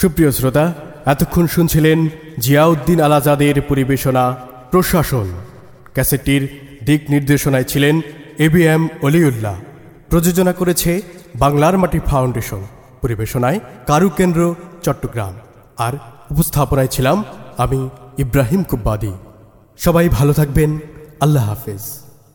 সুপ্রিয় শ্রোতা, এতক্ষণ শুনছিলেন জিয়াউদ্দিন আল আজাদের পরিবেশনা প্রশাসন। ক্যাসেটটির দিক নির্দেশনায় ছিলেন এ বি এম অলিউল্লাহ। প্রযোজনা করেছে বাংলার মাটি ফাউন্ডেশন। পরিবেশনায় কারু কেন্দ্র চট্টগ্রাম। আর উপস্থাপনায় ছিলাম আমি ইব্রাহিম কুব্বাদি। সবাই ভালো থাকবেন। আল্লাহ হাফেজ।